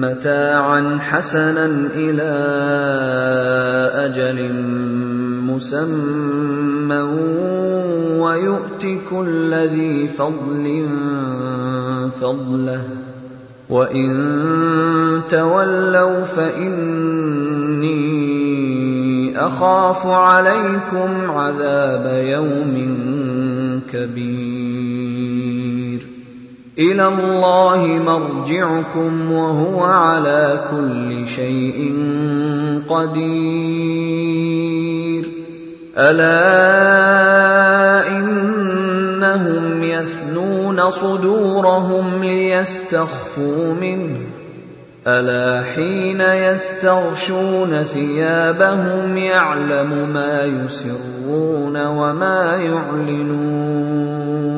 متاعا حسنا إلى أجل مسمى ويؤت كل ذي فضل فضله. وإن تولوا فإني أخاف عليكم عذاب يوم كبير. إلى الله مرجعكم وهو على كل شيء قدير. ألا إنهم يثنون صدورهم ليستخفوا منه. ألا حين يستغشون ثيابهم يعلم ما يسرون وما يعلنون.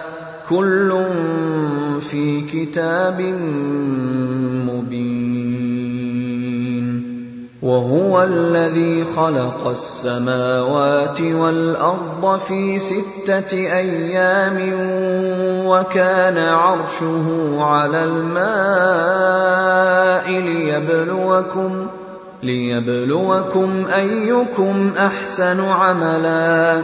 كل في كتاب مبين وهو الذي خلق السماوات والأرض في ستة أيام وكان عرشه على الماء ليبلوكم ليبلوكم أيكم أحسن عملا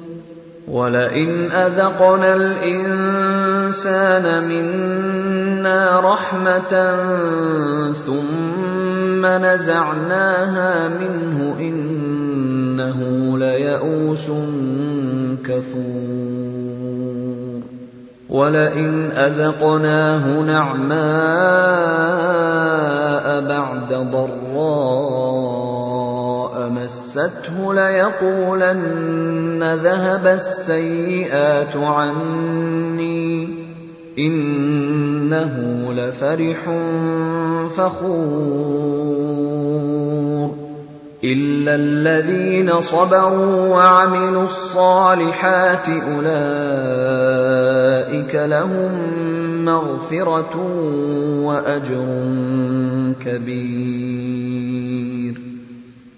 ولئن اذقنا الانسان منا رحمه ثم نزعناها منه انه ليئوس كفور ولئن اذقناه نعماء بعد ضراء مسته ليقولن ذهب السيئات عني إنه لفرح فخور إلا الذين صبروا وعملوا الصالحات أولئك لهم مغفرة وأجر كبير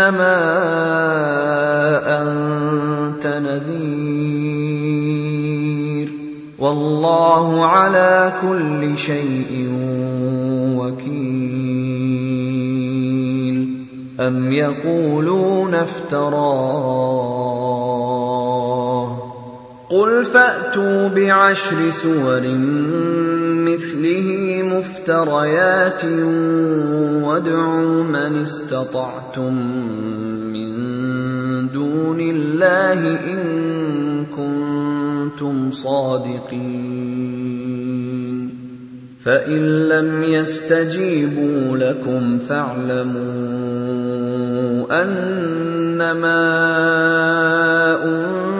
إنما أنت نذير. والله على كل شيء وكيل. أم يقولون افتراه قل فاتوا بعشر سور مثله مفتريات وادعوا من استطعتم من دون الله ان كنتم صادقين فان لم يستجيبوا لكم فاعلموا انما انزل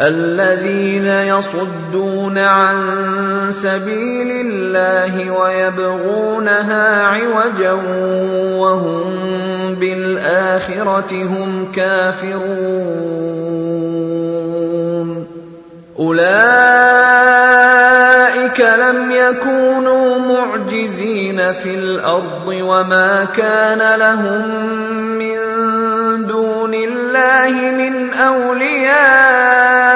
الذين يصدون عن سبيل الله ويبغونها عوجا وهم بالآخرة هم كافرون. أولئك لم يكونوا معجزين في الأرض وما كان لهم من دون الله من أولياء.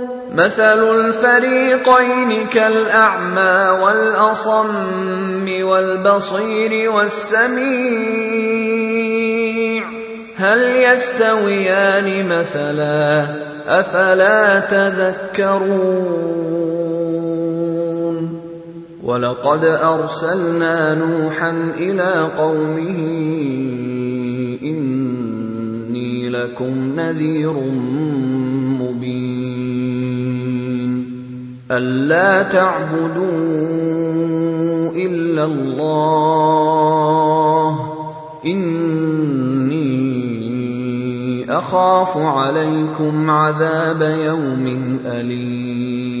مثل الفريقين كالأعمى والأصم والبصير والسميع. هل يستويان مثلا؟ أفلا تذكرون. ولقد أرسلنا نوحا إلى قومه إني لكم نذير الا تعبدوا الا الله اني اخاف عليكم عذاب يوم اليم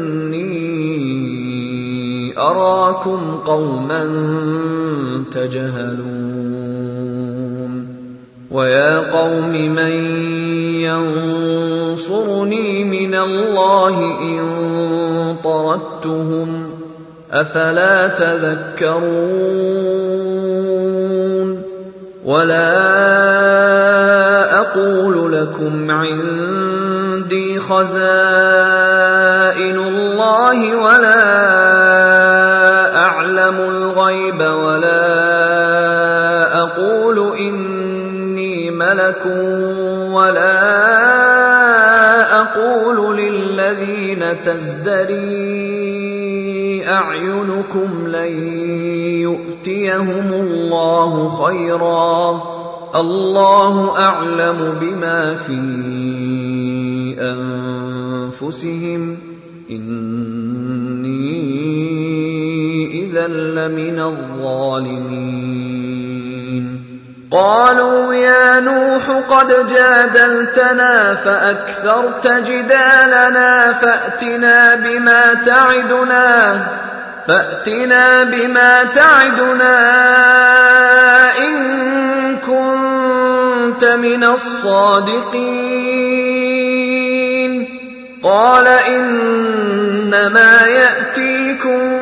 أراكم قوما تجهلون ويا قوم من ينصرني من الله إن طردتهم أفلا تذكرون ولا أقول لكم عندي خزائن الله ولا الغيب ولا أقول إني ملك ولا أقول للذين تزدري أعينكم لن يؤتيهم الله خيرا الله أعلم بما في أنفسهم اذا لمن الظالمين قالوا يا نوح قد جادلتنا فاكثرت جدالنا فاتنا بما تعدنا فاتنا بما تعدنا ان كنت من الصادقين قال انما ياتيكم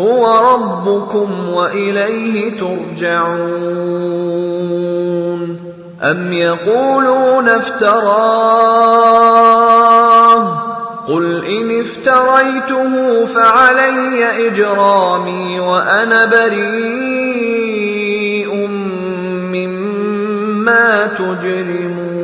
هو ربكم وإليه ترجعون. أم يقولون افتراه؟ قل إن افتريته فعلي إجرامي وأنا بريء مما تجرمون.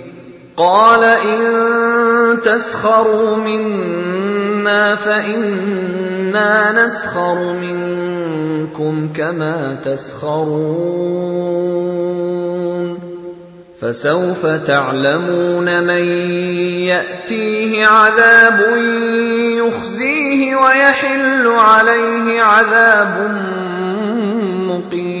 قال إن تسخروا منا فإنا نسخر منكم كما تسخرون. فسوف تعلمون من يأتيه عذاب يخزيه ويحل عليه عذاب مقيم.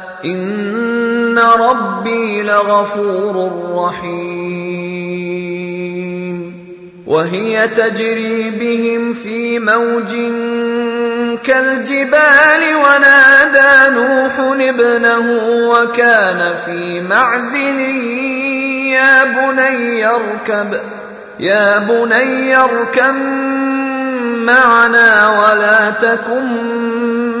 ان ربي لغفور رحيم وهي تجري بهم في موج كالجبال ونادى نوح ابنه وكان في معزل يا بني اركب يا بني اركب معنا ولا تكن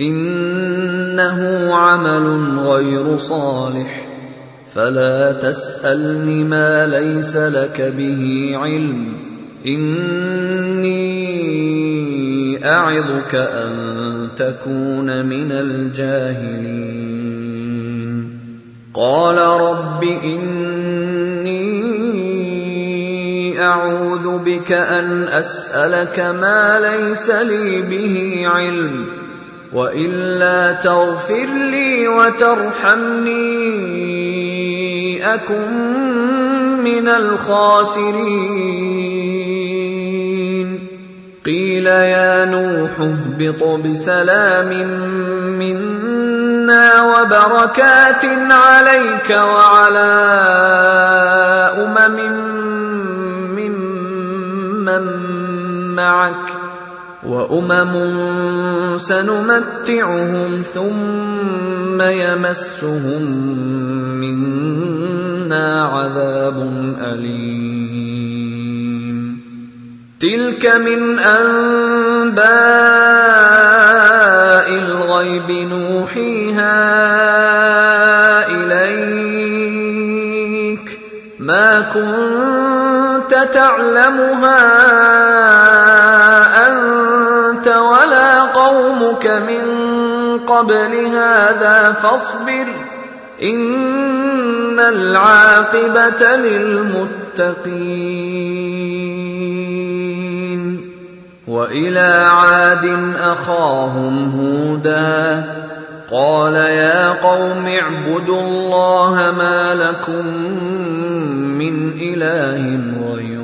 إنه عمل غير صالح. فلا تسألني ما ليس لك به علم. إني أعظك أن تكون من الجاهلين. قال رب إني أعوذ بك أن أسألك ما ليس لي به علم. وإلا تغفر لي وترحمني أكن من الخاسرين. قيل يا نوح اهبط بسلام منا وبركات عليك وعلى أمم ممن معك. وأمم سنمتعهم ثم يمسهم منا عذاب أليم. تلك من أنباء الغيب نوحيها إليك. ما كنت تعلمها قومك من قبل هذا فاصبر إن العاقبة للمتقين وإلى عاد أخاهم هودا قال يا قوم اعبدوا الله ما لكم من إله غيره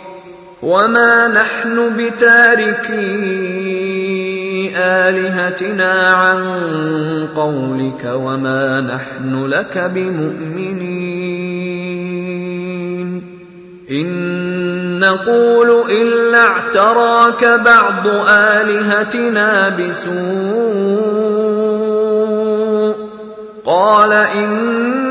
وما نحن بتاركي الهتنا عن قولك وما نحن لك بمؤمنين ان نقول الا اعتراك بعض الهتنا بسوء قال اني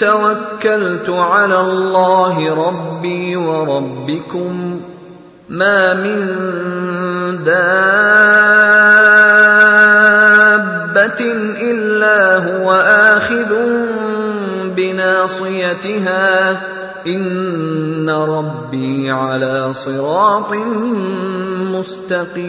توكلت على الله ربي وربكم ما من دابة إلا هو آخذ بناصيتها. إن ربي على صراط مستقيم.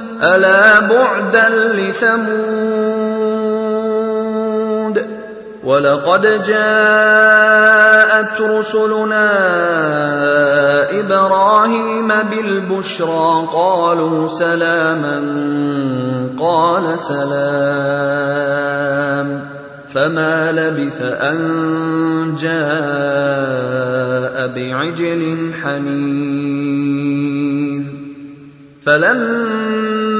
ألا بعدا لثمود ولقد جاءت رسلنا إبراهيم بالبشرى قالوا سلاما قال سلام فما لبث أن جاء بعجل حنيذ فلما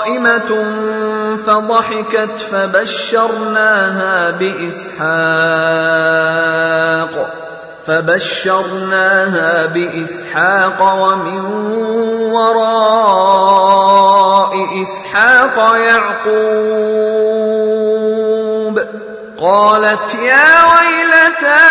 قائمة فضحكت فبشرناها بإسحاق. فبشرناها بإسحاق ومن وراء إسحاق يعقوب. قالت يا ويلتى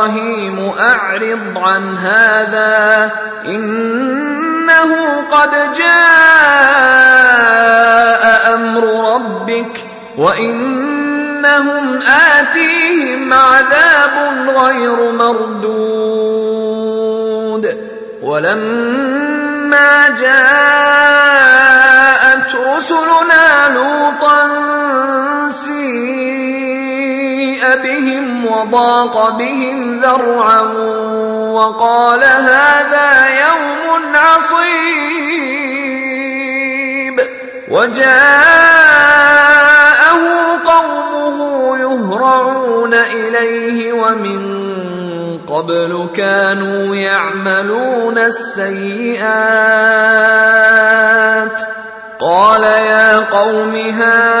إبراهيم أعرض عن هذا إنه قد جاء أمر ربك وإنهم آتيهم عذاب غير مردود ولما جاءت رسلنا لوطا سيء بهم وضاق بهم ذرعا وقال هذا يوم عصيب وجاءه قومه يهرعون اليه ومن قبل كانوا يعملون السيئات قال يا قوم هؤلاء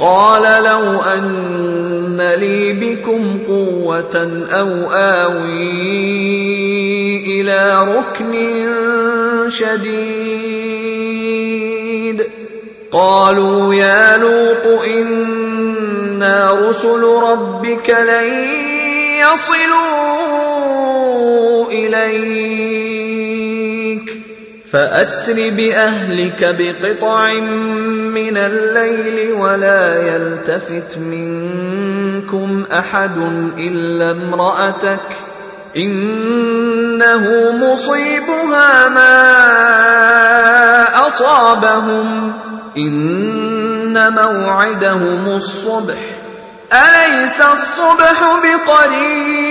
قال لو أن لي بكم قوة أو آوي إلى ركن شديد. قالوا يا لوط إنا رسل ربك لن يصلوا إليك. فأسر بأهلك بقطع من الليل ولا يلتفت منكم أحد إلا امرأتك إنه مصيبها ما أصابهم إن موعدهم الصبح أليس الصبح بقريب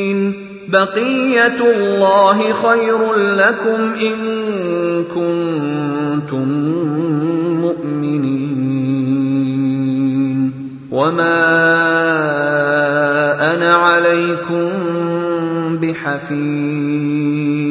بقية الله خير لكم إن كنتم مؤمنين. وما أنا عليكم بحفيظ.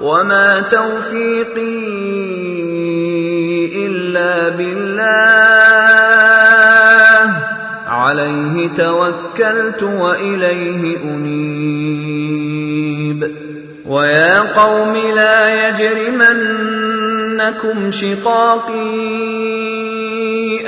وما توفيقي الا بالله عليه توكلت واليه انيب ويا قوم لا يجرمنكم شقاقي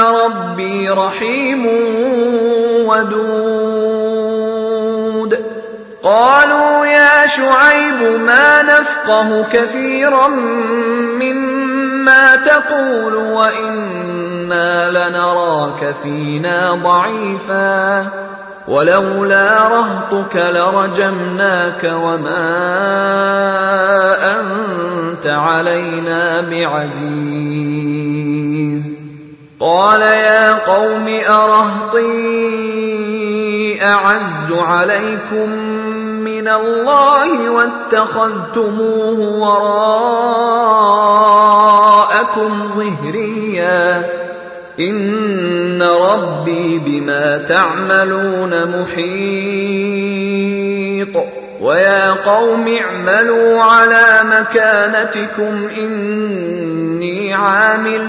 ربي رحيم ودود. قالوا يا شعيب ما نفقه كثيرا مما تقول وإنا لنراك فينا ضعيفا. ولولا رهطك لرجمناك وما أنت علينا بعزيز. قال يا قوم ارهطي أعز عليكم من الله واتخذتموه وراءكم ظهريا. إن ربي بما تعملون محيط. ويا قوم اعملوا على مكانتكم إني عامل.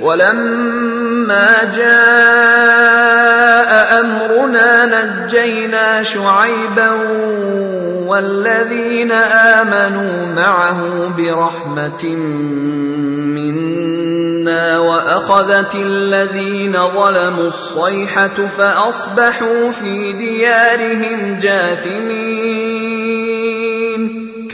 ولما جاء أمرنا نجينا شعيبا والذين آمنوا معه برحمة منا وأخذت الذين ظلموا الصيحة فأصبحوا في ديارهم جاثمين.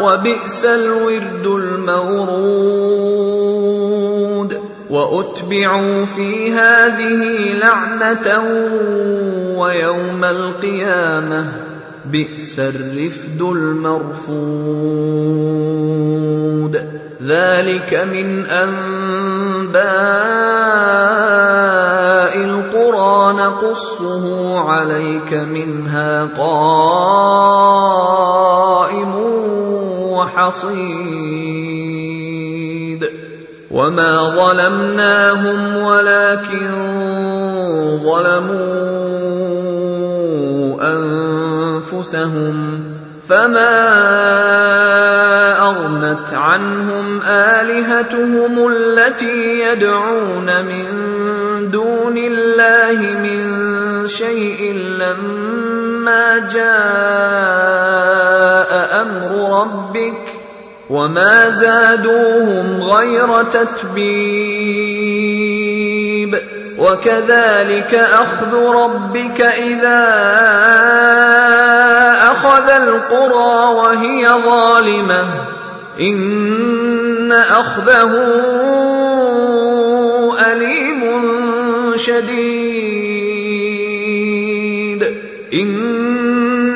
وبئس الورد المورود. وأتبعوا في هذه لعنة ويوم القيامة بئس الرفد المرفود. ذلك من أنباء القرى. نقصه عليك منها قائم وحصيد. وما ظلمناهم ولكن ظلموا أنفسهم فما أغنت عنهم آلهتهم التي يدعون من دون الله من شيء لما جاء أمر ربك وما زادوهم غير تتبيب. وكذلك أخذ ربك إذا أخذ القرى وهي ظالمة. إن أخذه أليم شديد.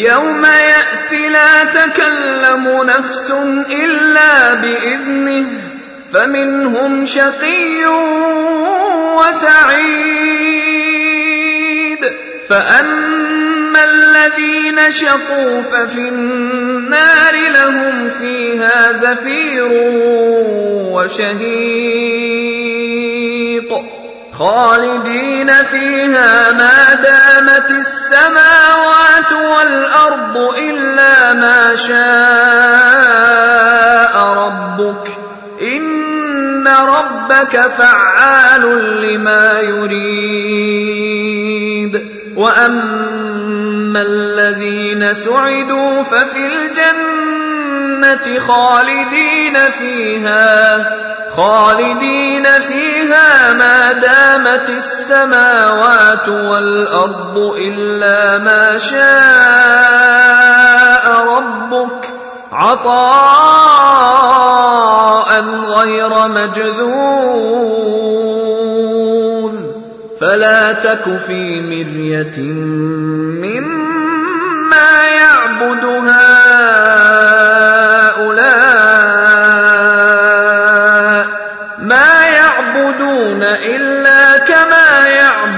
يوم يأتي لا تكلم نفس إلا بإذنه فمنهم شقي وسعيد. فأما الذين شقوا ففي النار لهم فيها زفير وشهيق خالدين فيها ما دامت والارض الا ما شاء ربك ان ربك فعال لما يريد واما الذين سعدوا ففي الجنه خالدين فيها خالدين فيها ما دامت السماوات والأرض إلا ما شاء ربك عطاء غير مجذوذ. فلا تك في مرية مما يعبد هؤلاء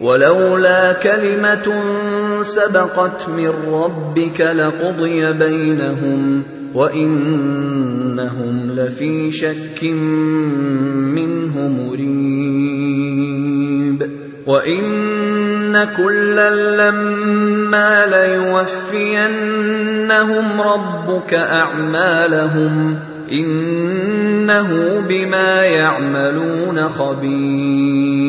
ولولا كلمة سبقت من ربك لقضي بينهم وإنهم لفي شك منه مريب. وإن كلا لما ليوفينهم ربك أعمالهم إنه بما يعملون خبير.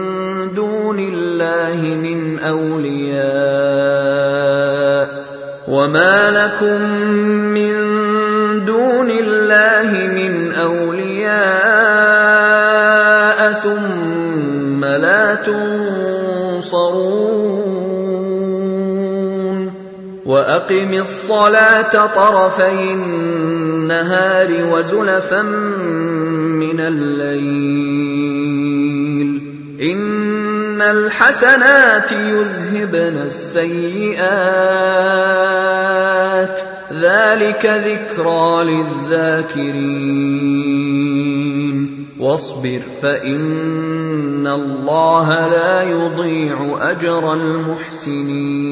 دون الله من أولياء وما لكم من دون الله من أولياء ثم لا تنصرون وأقم الصلاة طرفي النهار وزلفا من الليل ان الحسنات يذهبن السيئات ذلك ذكرى للذاكرين واصبر فان الله لا يضيع اجر المحسنين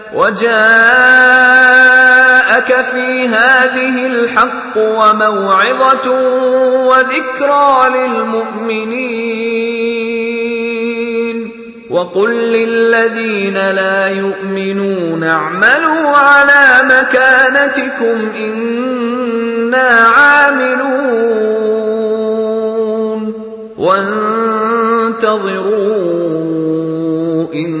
وجاءك في هذه الحق وموعظة وذكرى للمؤمنين. وقل للذين لا يؤمنون اعملوا على مكانتكم إنا عاملون. وانتظروا أنا